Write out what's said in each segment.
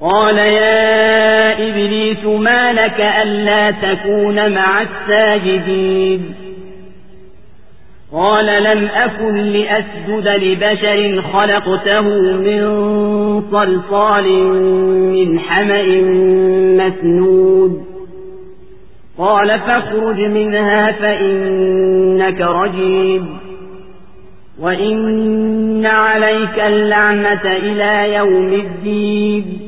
قال يا إبليس ما لك ألا تكون مع الساجدين؟ قال لم أكن لأسجد لبشر خلقته من صلصال من حمأ مسنود قال فاخرج منها فإنك رجيم. وإن عليك اللعنة إلى يوم الدين.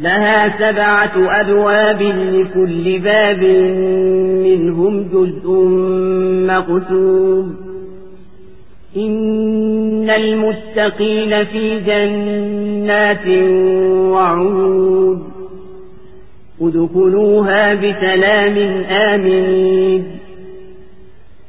لها سبعة أبواب لكل باب منهم جزء مقسوم. إن المتقين في جنات وعود ادخلوها بسلام آمين.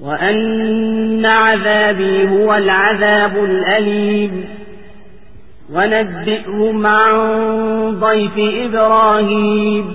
وأن عذابي هو العذاب الأليم. ونبئهم عن ضيف إبراهيم.